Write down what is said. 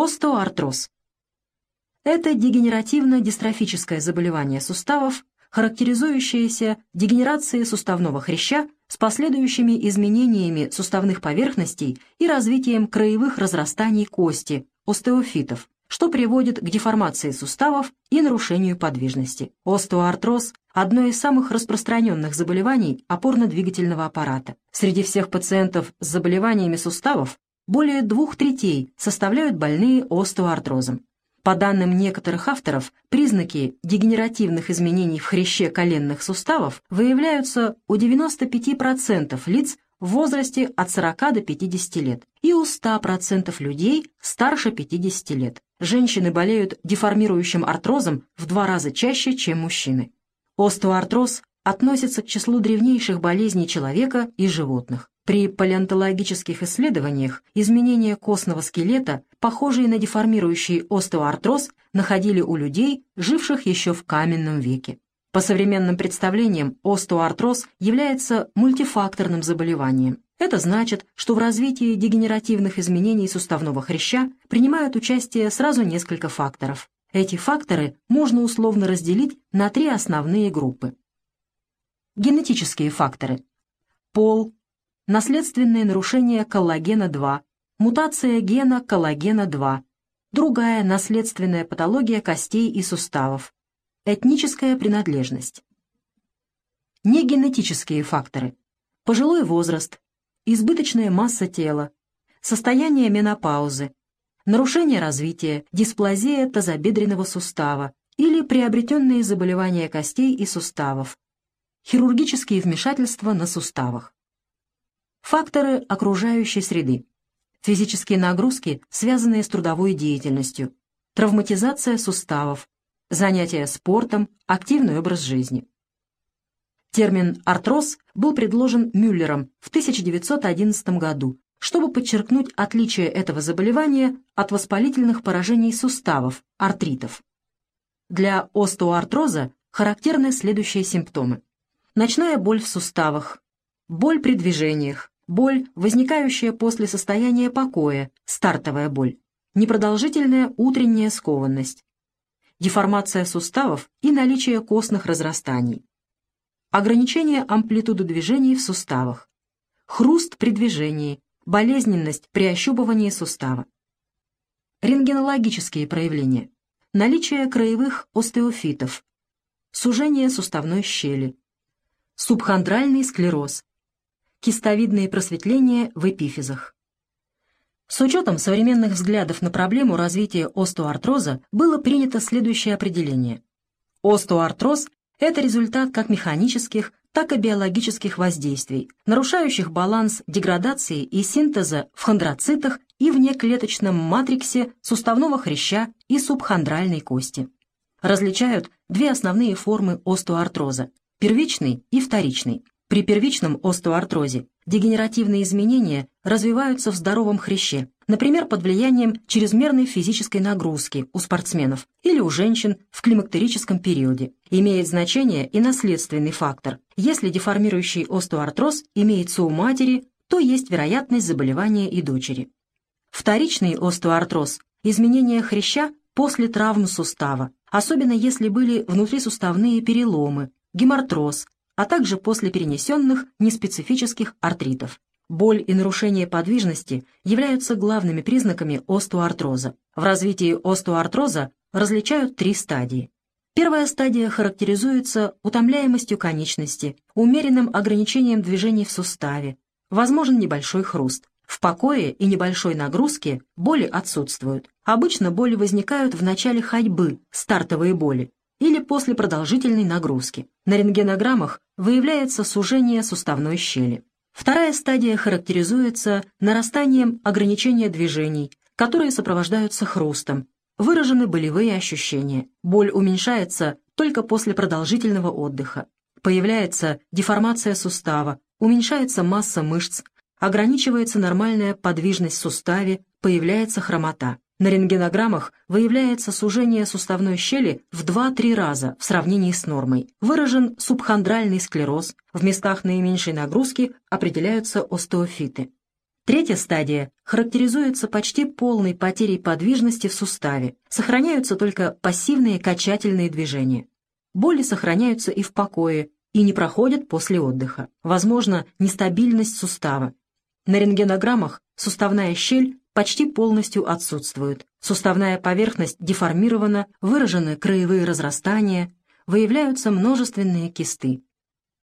Остеоартроз. Это дегенеративно-дистрофическое заболевание суставов, характеризующееся дегенерацией суставного хряща с последующими изменениями суставных поверхностей и развитием краевых разрастаний кости, остеофитов, что приводит к деформации суставов и нарушению подвижности. Остеоартроз – одно из самых распространенных заболеваний опорно-двигательного аппарата. Среди всех пациентов с заболеваниями суставов более двух третей составляют больные остеоартрозом. По данным некоторых авторов, признаки дегенеративных изменений в хряще коленных суставов выявляются у 95% лиц в возрасте от 40 до 50 лет и у 100% людей старше 50 лет. Женщины болеют деформирующим артрозом в два раза чаще, чем мужчины. Остеоартроз относится к числу древнейших болезней человека и животных. При палеонтологических исследованиях изменения костного скелета, похожие на деформирующий остеоартроз, находили у людей, живших еще в каменном веке. По современным представлениям, остеоартроз является мультифакторным заболеванием. Это значит, что в развитии дегенеративных изменений суставного хряща принимают участие сразу несколько факторов. Эти факторы можно условно разделить на три основные группы. Генетические факторы. Пол, наследственные нарушения коллагена-2, мутация гена коллагена-2, другая наследственная патология костей и суставов, этническая принадлежность. Негенетические факторы. Пожилой возраст, избыточная масса тела, состояние менопаузы, нарушение развития, дисплазия тазобедренного сустава или приобретенные заболевания костей и суставов, хирургические вмешательства на суставах. Факторы окружающей среды. Физические нагрузки, связанные с трудовой деятельностью, травматизация суставов, занятия спортом, активный образ жизни. Термин «артроз» был предложен Мюллером в 1911 году, чтобы подчеркнуть отличие этого заболевания от воспалительных поражений суставов, артритов. Для остеоартроза характерны следующие симптомы. Ночная боль в суставах, боль при движениях, боль, возникающая после состояния покоя, стартовая боль, непродолжительная утренняя скованность, деформация суставов и наличие костных разрастаний, ограничение амплитуды движений в суставах, хруст при движении, болезненность при ощупывании сустава. Рентгенологические проявления. Наличие краевых остеофитов, сужение суставной щели, субхондральный склероз, кистовидные просветления в эпифизах. С учетом современных взглядов на проблему развития остеоартроза было принято следующее определение. Остеоартроз – это результат как механических, так и биологических воздействий, нарушающих баланс деградации и синтеза в хондроцитах и внеклеточном матриксе суставного хряща и субхондральной кости. Различают две основные формы остеоартроза – первичный и вторичный. При первичном остеоартрозе дегенеративные изменения развиваются в здоровом хряще, например, под влиянием чрезмерной физической нагрузки у спортсменов или у женщин в климактерическом периоде. Имеет значение и наследственный фактор. Если деформирующий остеоартроз имеется у матери, то есть вероятность заболевания и дочери. Вторичный остеоартроз – изменение хряща после травм сустава, особенно если были внутрисуставные переломы, гемартроз, а также после перенесенных неспецифических артритов. Боль и нарушение подвижности являются главными признаками остеоартроза. В развитии остеоартроза различают три стадии. Первая стадия характеризуется утомляемостью конечности, умеренным ограничением движений в суставе, возможен небольшой хруст. В покое и небольшой нагрузке боли отсутствуют. Обычно боли возникают в начале ходьбы, стартовые боли, или после продолжительной нагрузки. На рентгенограммах выявляется сужение суставной щели. Вторая стадия характеризуется нарастанием ограничения движений, которые сопровождаются хрустом. Выражены болевые ощущения. Боль уменьшается только после продолжительного отдыха. Появляется деформация сустава, уменьшается масса мышц, ограничивается нормальная подвижность в суставе, появляется хромота. На рентгенограммах выявляется сужение суставной щели в 2-3 раза в сравнении с нормой. Выражен субхондральный склероз, в местах наименьшей нагрузки определяются остеофиты. Третья стадия характеризуется почти полной потерей подвижности в суставе, сохраняются только пассивные качательные движения. Боли сохраняются и в покое, и не проходят после отдыха. Возможно, нестабильность сустава. На рентгенограммах суставная щель почти полностью отсутствует. Суставная поверхность деформирована, выражены краевые разрастания, выявляются множественные кисты.